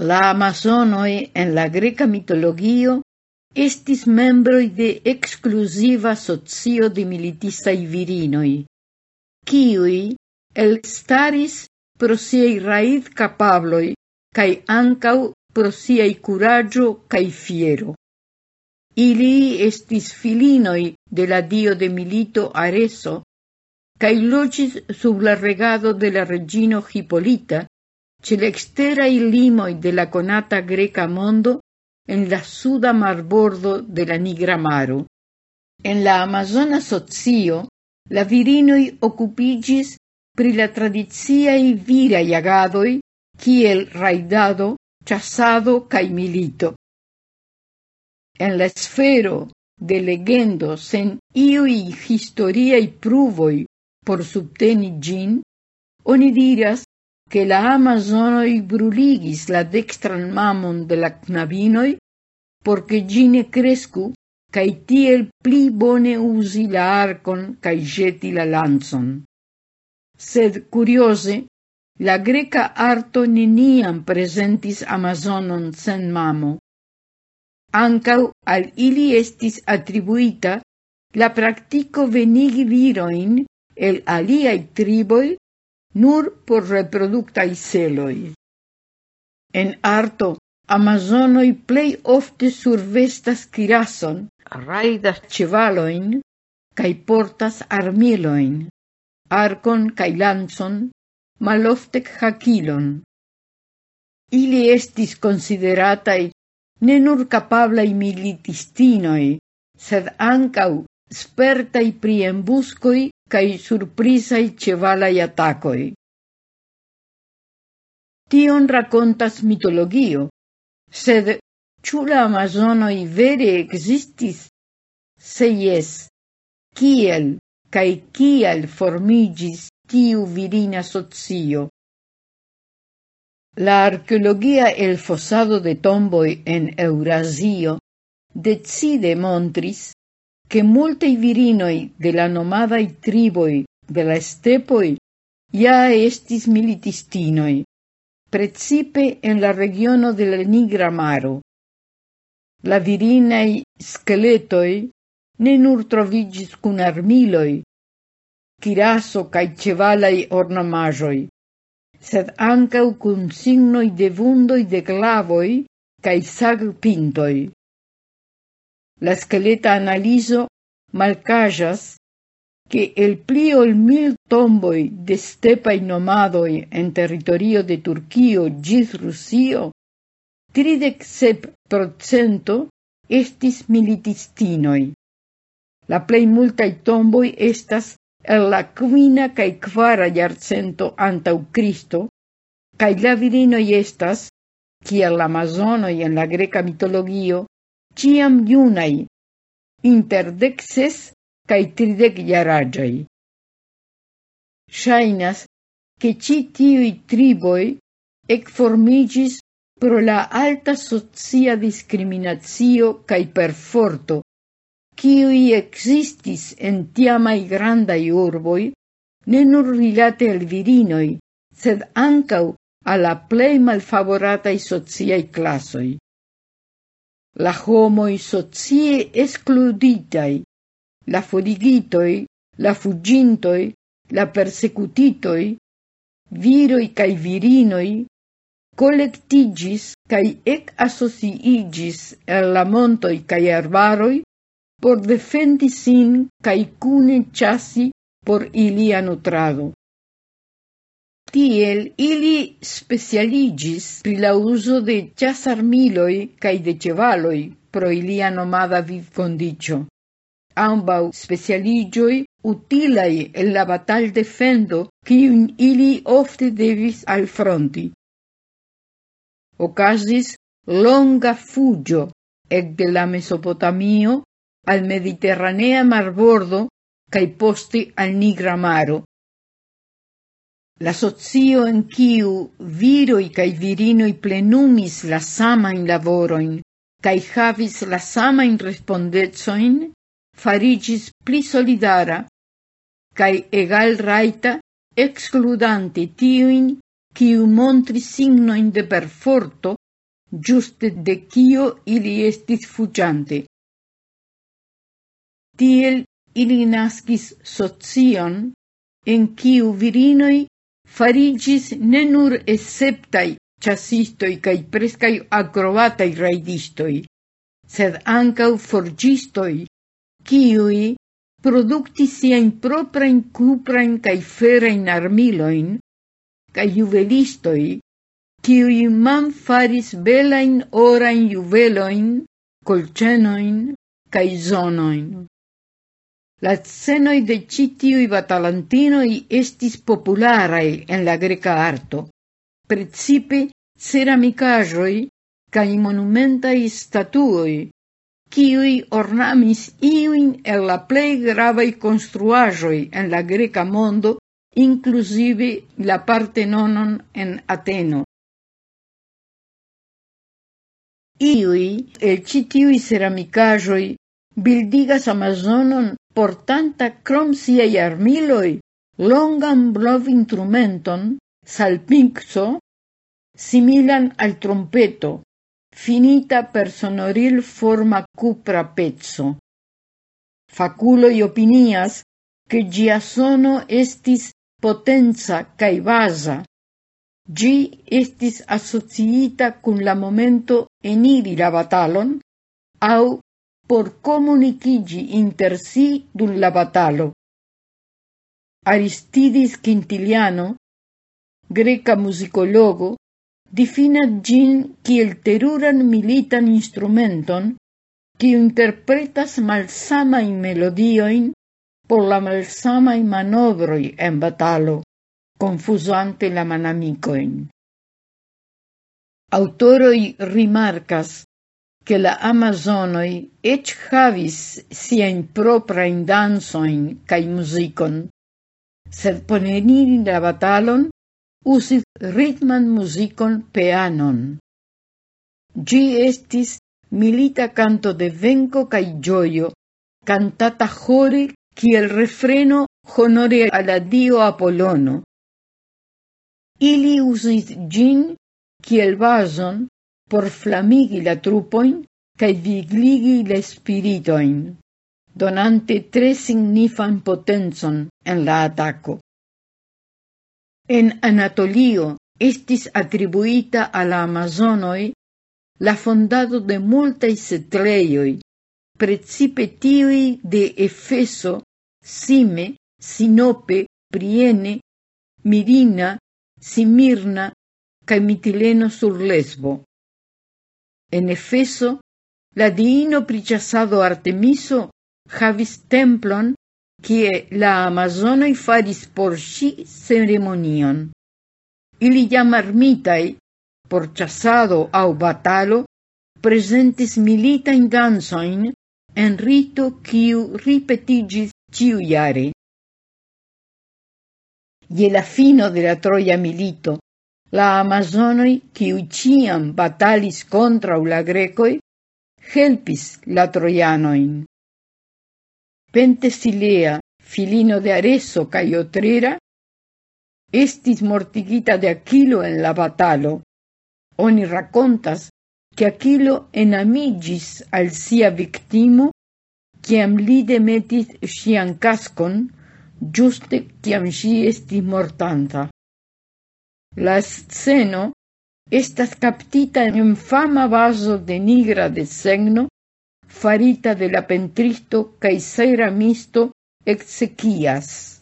La Amazonoi en la greca mitologio estis membroi de exclusiva socio de militistaj virinoj, el elstaris pro siei raid capabloi cae ancau pro siei curaggio cae fiero. Ili estis filinoi de la dio de milito Areso cae logis sub la regado de la regino Hipolita, ce l'exterai limoi de la conata greca mondo en la suda marbordo de la Nigra maru. En la Amazona socio la virinoi occupigis pri la tradiziai virai agadoi kiel raidado, ĉasado cae milito. En la sfero de legendo sen iui historiai pruvoi por subteni gin, oni diras che la Amazonoi bruligis la dextran mamon de la knabinoi, porque gine crescu, cae tiel pli bone usi la arcon cae jeti la lanzon. Sed, curiose, la greca arto neniam presentis Amazonon sen mamo. Ancau al ili estis attribuita la practico venigi viroin el aliai triboi nur por reproductai celoi. En arto, Amazonoi plei ofte survestas kirason, raidas cevaloin, cae portas armiloin, arkon cae lanzon, maloftec hakilon. Ili estis consideratai ne nur capablai militistinoi, sed ancau spertai pri embuscoi cae surprisai cevalai atacoi. Tion racontas mitologio, sed ciula amazonoi vere existis? Se jes, kiel cae kiel formigis tiu virina socio? La arqueologia el fosado de tomboi en Eurasio decide montris che multei virinoi de la nomadai triboi de la stepoi ja estis militistinoi, precipe en la regiono de la Nigra Maro. La virinai scheletoi ne nur trovigis cun armiloi, kiraso cae cevalai ornamajoi, sed ancau cun signoi de vundoi de clavoi cae sag pintoi. La skeleta analizo malcajas que el pli ol mil tomboi de stepai nomadoi en territorio de Turquio gis Rusio, tridec sep procento estis militistinoi. La plei multai tomboi estas el la quina cae quara iarcento antau Cristo, cae la virinoi estas, kiel la en la greca mitologio, ciam iunai, inter dek ses tridec iaragiai. jaraĝoj. che ci tiui triboi ec formigis pro la alta socia discriminatio cae perforto, kiuj existis en tiamai grandai urboi ne nur rilate al virinoi, sed ancau alla plei malfavoratai malfavorataj classoi la homoi socie escluditai, la fodigitoi, la fugintoi, la persecutitoi, viroi cae virinoi, collectigis cae ec associigis el la montoi cae arbaroi por defendi sin cae cune chasi por ilia nutrado. Tiel ili specialigis pri la uso de ĉasarmiloj kaj de ĉevaloj pro ilia nomada vivkondiĉo. Ambaŭ specialiĝoj utilaj en la bataldefendo kiun ili ofte devis alfronti. Okazis longa fuĝo ekde la Mesopotamio al Mediterranea marbordo kaj poste al Nigra maro La socio en quiu viroi cae virinoi plenumis la sama in lavoroin, cae havis la sama in respondezoin, farigis pli solidara cae egal raita, excludante tiuin, quiu montri signoin de perforto giuste de kio ili estis fugiante. Tiel ili nascis socion en kiu virinoi farigis ne nur esceptai chasistoi cae prescai acrobatai raidistoi, sed ancau forgistoi, ciui producti siain proprain cuprain cae ferain armiloin, cae juvelistoi, ciui man faris belain orain juveloin, colcenoin cae zonoin. La scenoi de citiui batalantinoi estis popularai en la greca arto, precipe ceramicajoi cae monumentai statuoi, ciui ornamis iuin el la plei gravai construajoi en la greca mondo, inclusive la Partenonon en Ateno. Iui, el citiui ceramicajoi, bildigas Amazonon portanta crom siei armiloi longan blovinstrumenton, salpinxo similan al trompeto, finita per sonoril forma cupra pezzo. Faculoi opinias che gia sono estis potenza cae basa. Gi estis associita cun la momento eniri la batalon, au por comunicigi inter si dun la batalo. Aristidis Quintiliano, greca musicologo, definat gin kiel teruran militan instrumenton, qui interpretas malsamajn melodioin por la malsamaj manovroi en batalo, confusante la manamicoin. Autoroi rimarcas che la Amazonoi ec havis sien proprain dansoin cae musicon, sed poneniri la batalon usis ritman musicon peanon. Gi estis milita canto de venco cae gioio, cantata jore kiel refreno honore alla dio Apolono. Ili usis gin kiel vason por flamigi la trupoin cae vigligi la spiritoin, donante tre signifan potenzon en la ataco. En Anatolio estis atribuita al Amazonoi la fondado de multae setleioi, precipe tiui de Efeso, Sime, Sinope, Priene, Mirina, Simirna, cae Mitileno sur Lesbo. En Efeso, la diino pricasado Artemiso havis templon kie la Amazonoi faris por si ceremonion. Ili jam armitai, por chasado au batalo, presentis militain dansoin en rito kiu ripetigis ciu iare. Je la fino de la Troia milito, La amazonoi, kiu ciam batalis contra la grecoi, helpis la troianoin. Pentesilea, filino de Areso cae Otrera, estis mortigita de Aquilo en la batalo. Oni racontas che Aquilo enamigis al sia victimo ciam li demetis sian cascon, giuste ciam si estis mortanta. La sceno estas captita en fama vaso de nigra de segno farita de la pentristo cae ceramisto exequias.